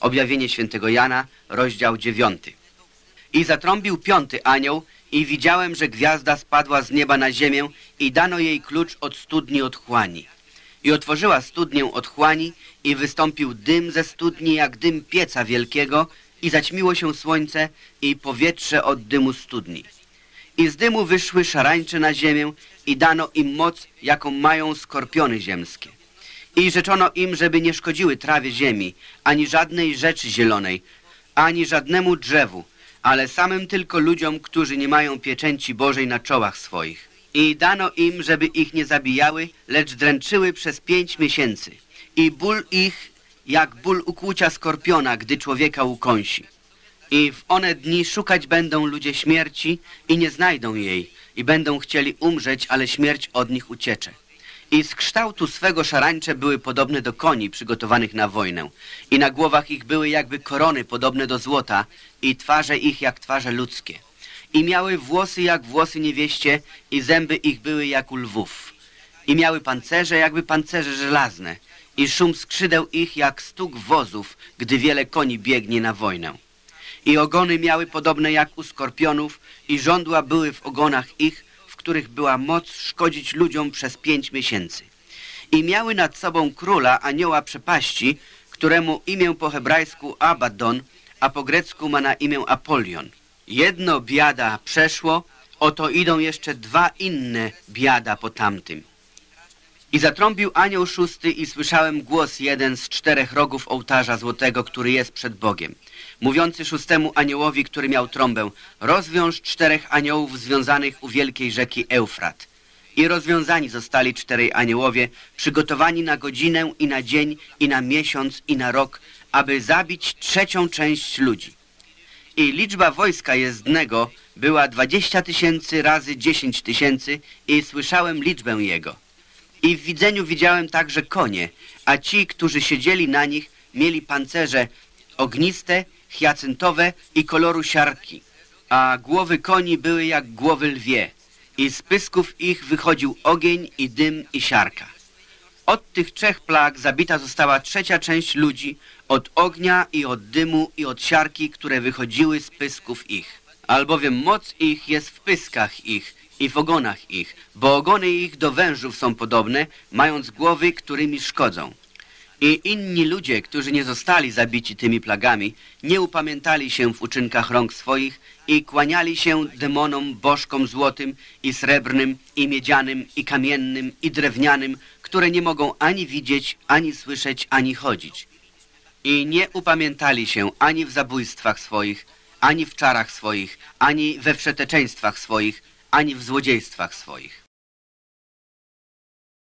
Objawienie świętego Jana, rozdział dziewiąty. I zatrąbił piąty anioł i widziałem, że gwiazda spadła z nieba na ziemię i dano jej klucz od studni otchłani. I otworzyła studnię otchłani i wystąpił dym ze studni jak dym pieca wielkiego i zaćmiło się słońce i powietrze od dymu studni. I z dymu wyszły szarańcze na ziemię i dano im moc, jaką mają skorpiony ziemskie. I rzeczono im, żeby nie szkodziły trawie ziemi, ani żadnej rzeczy zielonej, ani żadnemu drzewu, ale samym tylko ludziom, którzy nie mają pieczęci Bożej na czołach swoich. I dano im, żeby ich nie zabijały, lecz dręczyły przez pięć miesięcy. I ból ich, jak ból ukłucia skorpiona, gdy człowieka ukąsi. I w one dni szukać będą ludzie śmierci i nie znajdą jej, i będą chcieli umrzeć, ale śmierć od nich uciecze. I z kształtu swego szarańcze były podobne do koni przygotowanych na wojnę. I na głowach ich były jakby korony podobne do złota i twarze ich jak twarze ludzkie. I miały włosy jak włosy niewieście i zęby ich były jak u lwów. I miały pancerze jakby pancerze żelazne i szum skrzydeł ich jak stuk wozów, gdy wiele koni biegnie na wojnę. I ogony miały podobne jak u skorpionów i żądła były w ogonach ich, których była moc szkodzić ludziom przez pięć miesięcy. I miały nad sobą króla anioła przepaści, któremu imię po hebrajsku Abaddon, a po grecku ma na imię Apolion. Jedno biada przeszło, oto idą jeszcze dwa inne biada po tamtym. I zatrąbił anioł szósty i słyszałem głos jeden z czterech rogów ołtarza złotego, który jest przed Bogiem, mówiący szóstemu aniołowi, który miał trąbę, rozwiąż czterech aniołów związanych u wielkiej rzeki Eufrat. I rozwiązani zostali czterej aniołowie, przygotowani na godzinę i na dzień i na miesiąc i na rok, aby zabić trzecią część ludzi. I liczba wojska jezdnego była dwadzieścia tysięcy razy dziesięć tysięcy i słyszałem liczbę jego. I w widzeniu widziałem także konie, a ci, którzy siedzieli na nich, mieli pancerze ogniste, hiacyntowe i koloru siarki, a głowy koni były jak głowy lwie i z pysków ich wychodził ogień i dym i siarka. Od tych trzech plag zabita została trzecia część ludzi od ognia i od dymu i od siarki, które wychodziły z pysków ich. Albowiem moc ich jest w pyskach ich i w ogonach ich, bo ogony ich do wężów są podobne, mając głowy, którymi szkodzą. I inni ludzie, którzy nie zostali zabici tymi plagami, nie upamiętali się w uczynkach rąk swoich i kłaniali się demonom, bożkom złotym i srebrnym, i miedzianym, i kamiennym, i drewnianym, które nie mogą ani widzieć, ani słyszeć, ani chodzić. I nie upamiętali się ani w zabójstwach swoich, ani w czarach swoich, ani we wszeteczeństwach swoich, ani w złodziejstwach swoich.